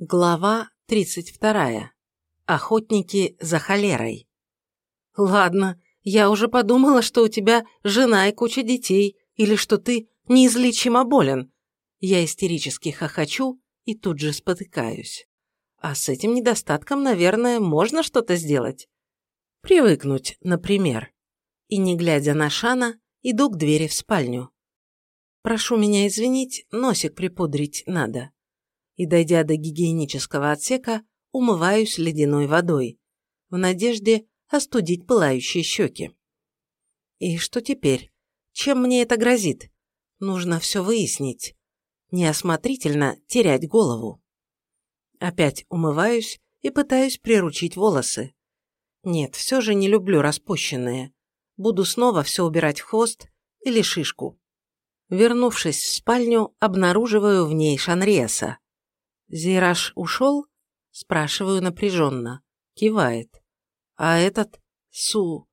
Глава 32. Охотники за холерой. «Ладно, я уже подумала, что у тебя жена и куча детей, или что ты неизлечимо болен». Я истерически хохочу и тут же спотыкаюсь. А с этим недостатком, наверное, можно что-то сделать. Привыкнуть, например. И не глядя на Шана, иду к двери в спальню. Прошу меня извинить, носик припудрить надо и, дойдя до гигиенического отсека, умываюсь ледяной водой, в надежде остудить пылающие щеки. И что теперь? Чем мне это грозит? Нужно все выяснить. Неосмотрительно терять голову. Опять умываюсь и пытаюсь приручить волосы. Нет, все же не люблю распущенные. Буду снова все убирать в хвост или шишку. Вернувшись в спальню, обнаруживаю в ней Шанриеса. «Зираж ушел?» – спрашиваю напряженно. Кивает. «А этот? Су?»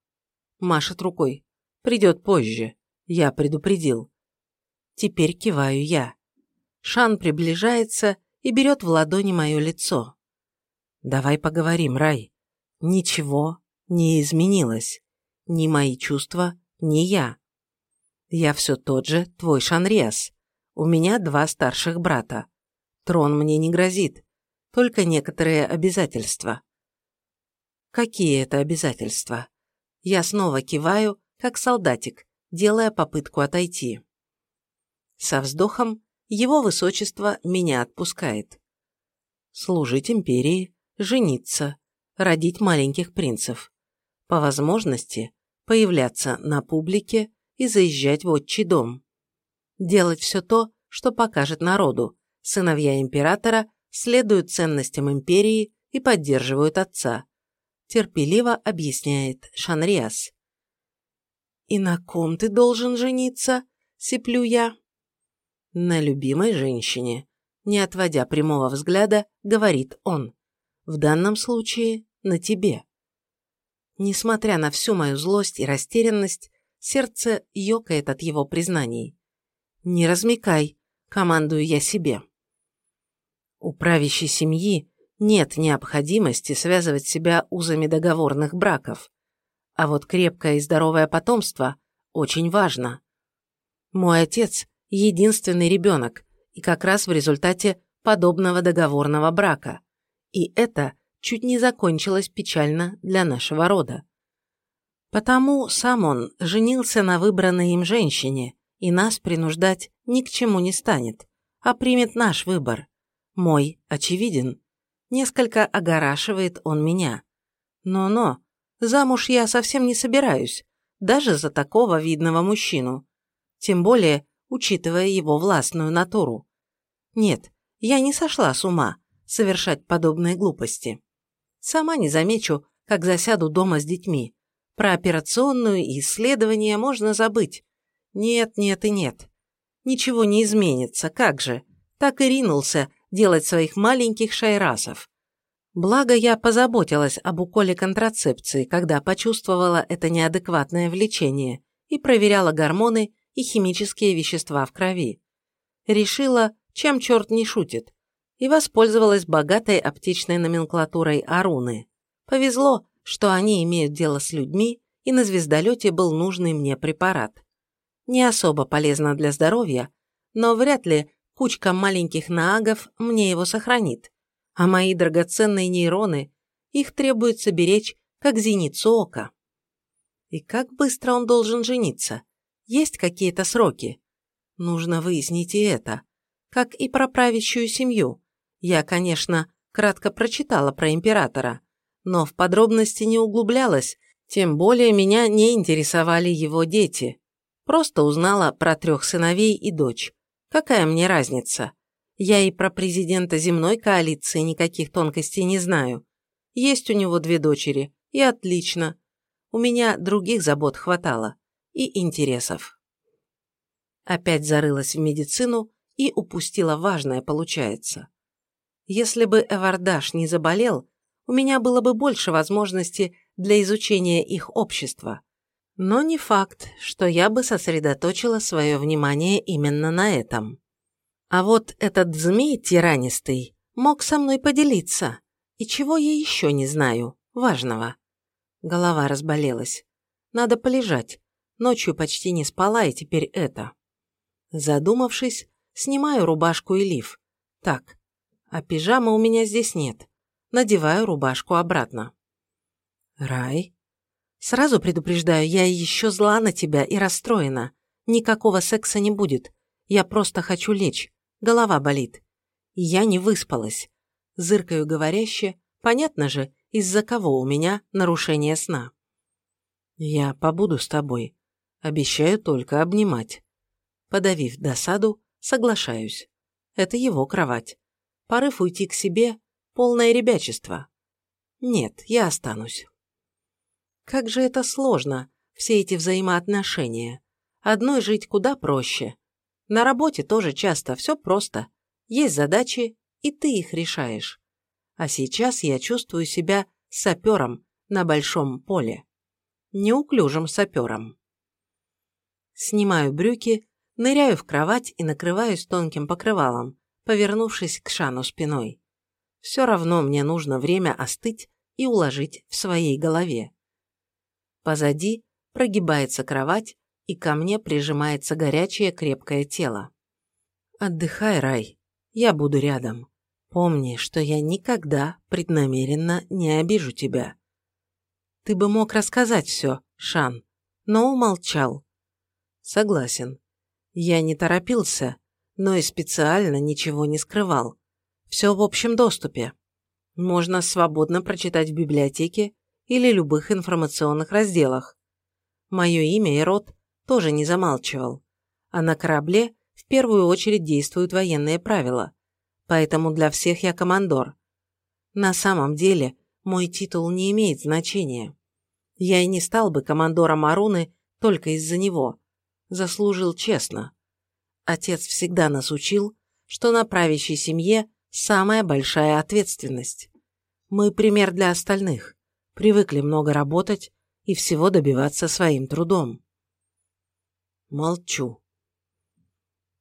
Машет рукой. «Придет позже. Я предупредил». Теперь киваю я. Шан приближается и берет в ладони мое лицо. «Давай поговорим, Рай. Ничего не изменилось. Ни мои чувства, ни я. Я все тот же, твой Шанриас. У меня два старших брата. Трон мне не грозит, только некоторые обязательства. Какие это обязательства? Я снова киваю, как солдатик, делая попытку отойти. Со вздохом его высочество меня отпускает. Служить империи, жениться, родить маленьких принцев. По возможности появляться на публике и заезжать в отчий дом. Делать все то, что покажет народу, Сыновья императора следуют ценностям империи и поддерживают отца. Терпеливо объясняет Шанриас. «И на ком ты должен жениться?» – сиплю я. «На любимой женщине», – не отводя прямого взгляда, говорит он. «В данном случае на тебе». Несмотря на всю мою злость и растерянность, сердце ёкает от его признаний. «Не размекай», – командую я себе. У правящей семьи нет необходимости связывать себя узами договорных браков. А вот крепкое и здоровое потомство очень важно. Мой отец – единственный ребенок, и как раз в результате подобного договорного брака. И это чуть не закончилось печально для нашего рода. Потому сам он женился на выбранной им женщине, и нас принуждать ни к чему не станет, а примет наш выбор. Мой очевиден. Несколько огорашивает он меня. Но-но, замуж я совсем не собираюсь, даже за такого видного мужчину. Тем более, учитывая его властную натуру. Нет, я не сошла с ума совершать подобные глупости. Сама не замечу, как засяду дома с детьми. Про операционную и исследования можно забыть. Нет, нет и нет. Ничего не изменится, как же. Так и ринулся делать своих маленьких шайрасов. Благо я позаботилась об уколе контрацепции, когда почувствовала это неадекватное влечение и проверяла гормоны и химические вещества в крови. Решила, чем черт не шутит, и воспользовалась богатой аптечной номенклатурой Аруны. Повезло, что они имеют дело с людьми, и на звездолете был нужный мне препарат. Не особо полезно для здоровья, но вряд ли Кучка маленьких наагов мне его сохранит. А мои драгоценные нейроны, их требуется беречь, как зеницу ока. И как быстро он должен жениться? Есть какие-то сроки? Нужно выяснить и это. Как и про правящую семью. Я, конечно, кратко прочитала про императора, но в подробности не углублялась, тем более меня не интересовали его дети. Просто узнала про трех сыновей и дочь. Какая мне разница? Я и про президента земной коалиции никаких тонкостей не знаю. Есть у него две дочери, и отлично. У меня других забот хватало. И интересов. Опять зарылась в медицину и упустила важное, получается. Если бы Эвардаш не заболел, у меня было бы больше возможности для изучения их общества. Но не факт, что я бы сосредоточила свое внимание именно на этом. А вот этот змей тиранистый мог со мной поделиться. И чего я еще не знаю, важного. Голова разболелась. Надо полежать. Ночью почти не спала, и теперь это. Задумавшись, снимаю рубашку и лиф. Так, а пижамы у меня здесь нет. Надеваю рубашку обратно. Рай? Сразу предупреждаю, я еще зла на тебя и расстроена. Никакого секса не будет. Я просто хочу лечь. Голова болит. Я не выспалась. Зыркаю говоряще. Понятно же, из-за кого у меня нарушение сна. Я побуду с тобой. Обещаю только обнимать. Подавив досаду, соглашаюсь. Это его кровать. Порыв уйти к себе – полное ребячество. Нет, я останусь. Как же это сложно, все эти взаимоотношения. Одной жить куда проще. На работе тоже часто все просто. Есть задачи, и ты их решаешь. А сейчас я чувствую себя сапером на большом поле. Неуклюжим сапером. Снимаю брюки, ныряю в кровать и накрываюсь тонким покрывалом, повернувшись к Шану спиной. Все равно мне нужно время остыть и уложить в своей голове. Позади прогибается кровать, и ко мне прижимается горячее крепкое тело. Отдыхай, Рай, я буду рядом. Помни, что я никогда преднамеренно не обижу тебя. Ты бы мог рассказать все, Шан, но умолчал. Согласен. Я не торопился, но и специально ничего не скрывал. Все в общем доступе. Можно свободно прочитать в библиотеке или любых информационных разделах. Мое имя и род тоже не замалчивал. А на корабле в первую очередь действуют военные правила, поэтому для всех я командор. На самом деле мой титул не имеет значения. Я и не стал бы командором Аруны только из-за него. Заслужил честно. Отец всегда нас учил, что на правящей семье самая большая ответственность. Мы пример для остальных, привыкли много работать и всего добиваться своим трудом. Молчу.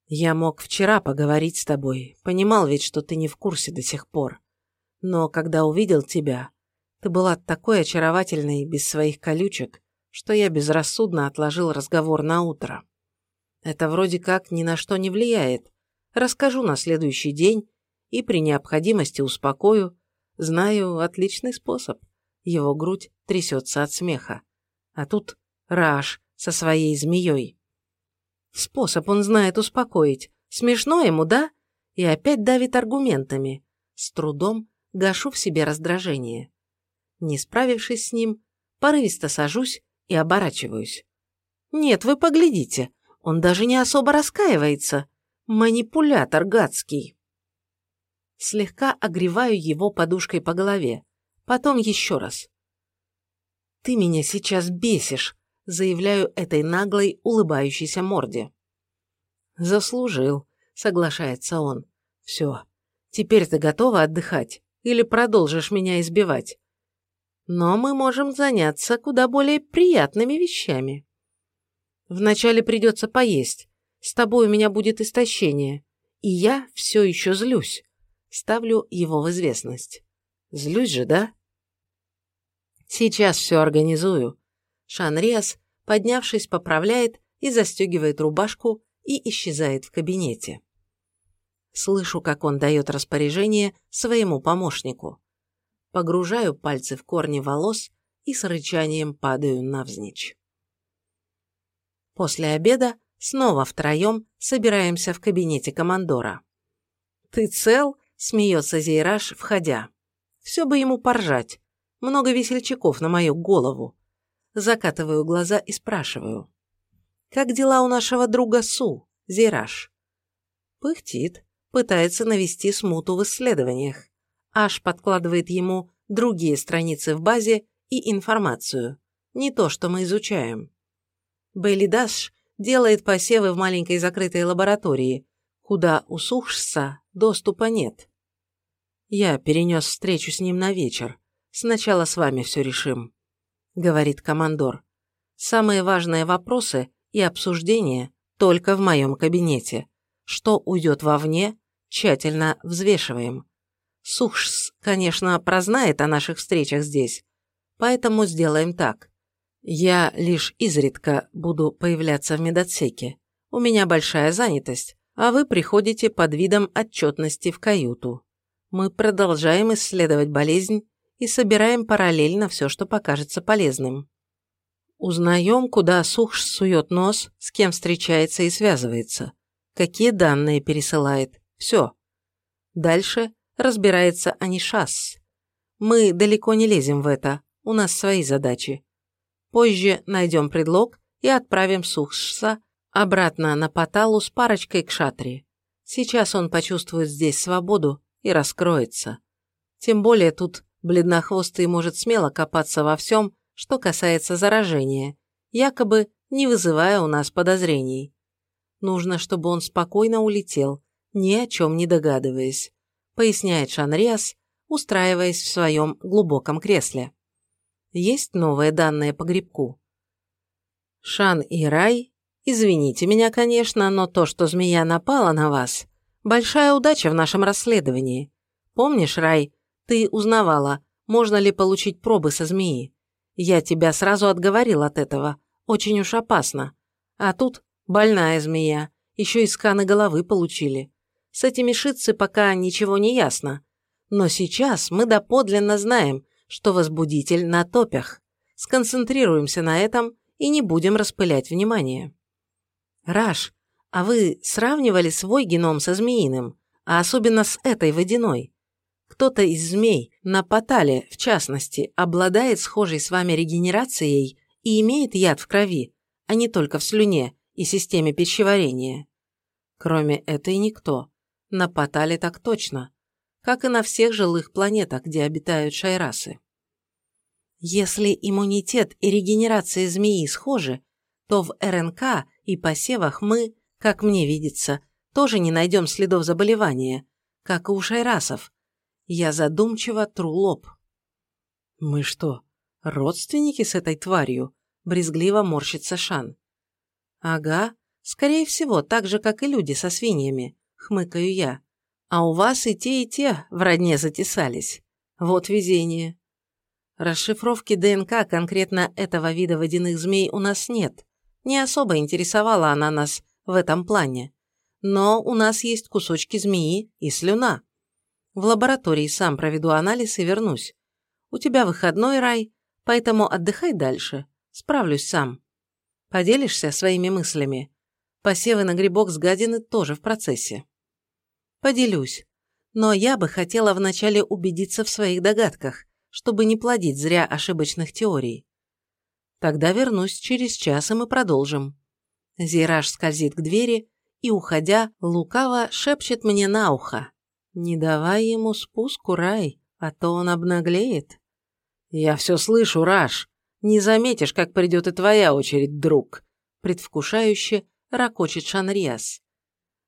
Я мог вчера поговорить с тобой, понимал ведь, что ты не в курсе до сих пор. Но когда увидел тебя, ты была такой очаровательной без своих колючек, что я безрассудно отложил разговор на утро. Это вроде как ни на что не влияет. Расскажу на следующий день и при необходимости успокою. Знаю отличный способ. Его грудь трясется от смеха. А тут Раш со своей змеей. Способ он знает успокоить. Смешно ему, да? И опять давит аргументами. С трудом гашу в себе раздражение. Не справившись с ним, порывисто сажусь и оборачиваюсь. Нет, вы поглядите, он даже не особо раскаивается. Манипулятор гадский. Слегка огреваю его подушкой по голове. Потом еще раз. «Ты меня сейчас бесишь», – заявляю этой наглой, улыбающейся морде. «Заслужил», – соглашается он. «Все, теперь ты готова отдыхать или продолжишь меня избивать?» «Но мы можем заняться куда более приятными вещами». Вначале придется поесть. С тобой у меня будет истощение. И я все еще злюсь. Ставлю его в известность. Злюсь же, да? Сейчас все организую. Шанриас, поднявшись, поправляет и застегивает рубашку и исчезает в кабинете. Слышу, как он дает распоряжение своему помощнику. Погружаю пальцы в корни волос и с рычанием падаю навзничь. После обеда снова втроем собираемся в кабинете командора. «Ты цел?» – смеется Зейраж, входя. «Все бы ему поржать. Много весельчаков на мою голову». Закатываю глаза и спрашиваю. «Как дела у нашего друга Су, Зейраж?» Пыхтит, пытается навести смуту в исследованиях. Аж подкладывает ему другие страницы в базе и информацию. Не то, что мы изучаем. Бейли Даш делает посевы в маленькой закрытой лаборатории, куда у Сухшса доступа нет. Я перенес встречу с ним на вечер. Сначала с вами все решим, говорит командор. Самые важные вопросы и обсуждения только в моем кабинете. Что уйдет вовне, тщательно взвешиваем. Сухшс, конечно, прознает о наших встречах здесь, поэтому сделаем так. Я лишь изредка буду появляться в медотсеке. У меня большая занятость, а вы приходите под видом отчетности в каюту. Мы продолжаем исследовать болезнь и собираем параллельно все, что покажется полезным. Узнаем, куда Сухш сует нос, с кем встречается и связывается, какие данные пересылает. Все. Дальше разбирается Анишас. Мы далеко не лезем в это, у нас свои задачи. Позже найдем предлог и отправим Сухшса обратно на Паталу с парочкой к Шатри. Сейчас он почувствует здесь свободу и раскроется. Тем более тут бледнохвостый может смело копаться во всем, что касается заражения, якобы не вызывая у нас подозрений. Нужно, чтобы он спокойно улетел, ни о чем не догадываясь, поясняет Шанриас, устраиваясь в своем глубоком кресле. Есть новые данные по грибку. Шан и Рай, извините меня, конечно, но то, что змея напала на вас, большая удача в нашем расследовании. Помнишь, Рай, ты узнавала, можно ли получить пробы со змеи. Я тебя сразу отговорил от этого. Очень уж опасно. А тут больная змея. Еще и сканы головы получили. С этими шитцы пока ничего не ясно. Но сейчас мы доподлинно знаем, что возбудитель на топях. Сконцентрируемся на этом и не будем распылять внимание. Раш, а вы сравнивали свой геном со змеиным, а особенно с этой водяной? Кто-то из змей, на Патале в частности, обладает схожей с вами регенерацией и имеет яд в крови, а не только в слюне и системе пищеварения. Кроме этой никто. На Патале так точно. Как и на всех жилых планетах, где обитают шайрасы. Если иммунитет и регенерация змеи схожи, то в РНК и посевах мы, как мне видится, тоже не найдем следов заболевания, как и у шайрасов, я задумчиво тру лоб. «Мы что, родственники с этой тварью?» – брезгливо морщится Шан. «Ага, скорее всего, так же, как и люди со свиньями», – хмыкаю я. «А у вас и те, и те в родне затесались. Вот везение». Расшифровки ДНК конкретно этого вида водяных змей у нас нет. Не особо интересовала она нас в этом плане. Но у нас есть кусочки змеи и слюна. В лаборатории сам проведу анализ и вернусь. У тебя выходной, Рай, поэтому отдыхай дальше. Справлюсь сам. Поделишься своими мыслями? Посевы на грибок с гадины тоже в процессе. Поделюсь. Но я бы хотела вначале убедиться в своих догадках, чтобы не плодить зря ошибочных теорий. Тогда вернусь через час, и мы продолжим. Зираж скользит к двери и, уходя, лукаво шепчет мне на ухо. Не давай ему спуску, Рай, а то он обнаглеет. Я все слышу, Раш. Не заметишь, как придет и твоя очередь, друг. Предвкушающе ракочет Шанриас.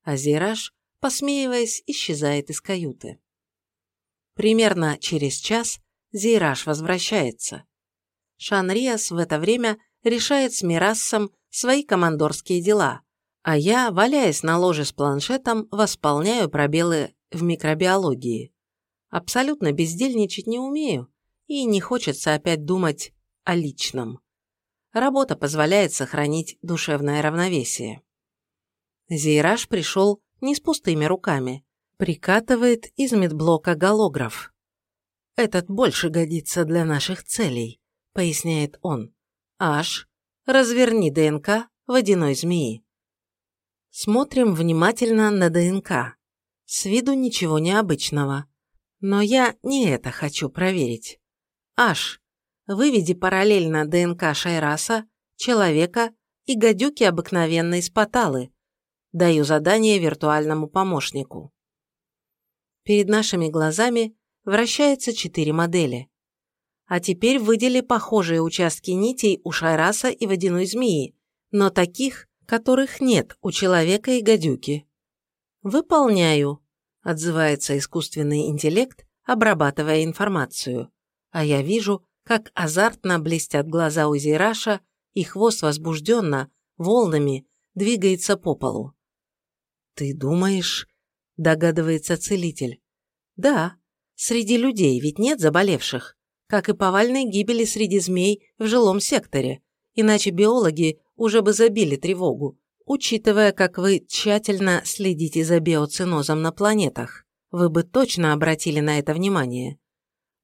А Зираж, посмеиваясь, исчезает из каюты. Примерно через час Зейраж возвращается. Шанриас в это время решает с Мирассом свои командорские дела, а я, валяясь на ложе с планшетом, восполняю пробелы в микробиологии. Абсолютно бездельничать не умею, и не хочется опять думать о личном. Работа позволяет сохранить душевное равновесие. Зейраж пришел не с пустыми руками. Прикатывает из медблока голограф. «Этот больше годится для наших целей», — поясняет он. «Аш, разверни ДНК водяной змеи». Смотрим внимательно на ДНК. С виду ничего необычного. Но я не это хочу проверить. Аш, выведи параллельно ДНК Шайраса, человека и гадюки обыкновенной спаталы. Даю задание виртуальному помощнику. Перед нашими глазами вращаются четыре модели. А теперь выдели похожие участки нитей у Шайраса и водяной змеи, но таких, которых нет у человека и гадюки. «Выполняю», – отзывается искусственный интеллект, обрабатывая информацию. А я вижу, как азартно блестят глаза у Зираша, и хвост возбужденно, волнами, двигается по полу. «Ты думаешь?» – догадывается целитель. «Да, Среди людей ведь нет заболевших, как и повальной гибели среди змей в жилом секторе, иначе биологи уже бы забили тревогу, учитывая, как вы тщательно следите за биоцинозом на планетах. Вы бы точно обратили на это внимание.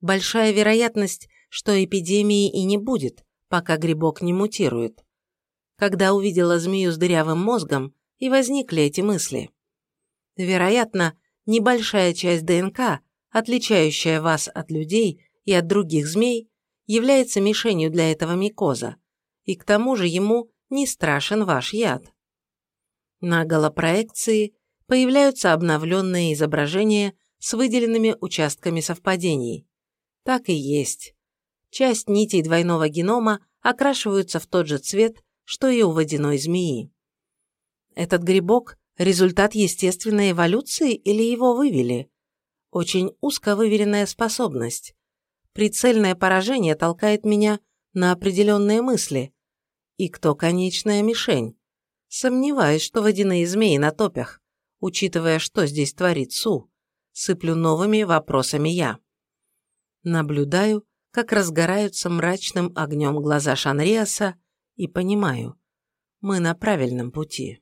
Большая вероятность, что эпидемии и не будет, пока грибок не мутирует. Когда увидела змею с дырявым мозгом, и возникли эти мысли. Вероятно, небольшая часть ДНК, отличающая вас от людей и от других змей, является мишенью для этого микоза, и к тому же ему не страшен ваш яд. На голопроекции появляются обновленные изображения с выделенными участками совпадений. Так и есть. Часть нитей двойного генома окрашиваются в тот же цвет, что и у водяной змеи. Этот грибок – результат естественной эволюции или его вывели? Очень узко выверенная способность. Прицельное поражение толкает меня на определенные мысли. И кто конечная мишень? Сомневаюсь, что водяные змеи на топях, учитывая, что здесь творит Су. Сыплю новыми вопросами я. Наблюдаю, как разгораются мрачным огнем глаза Шанриаса, и понимаю, мы на правильном пути.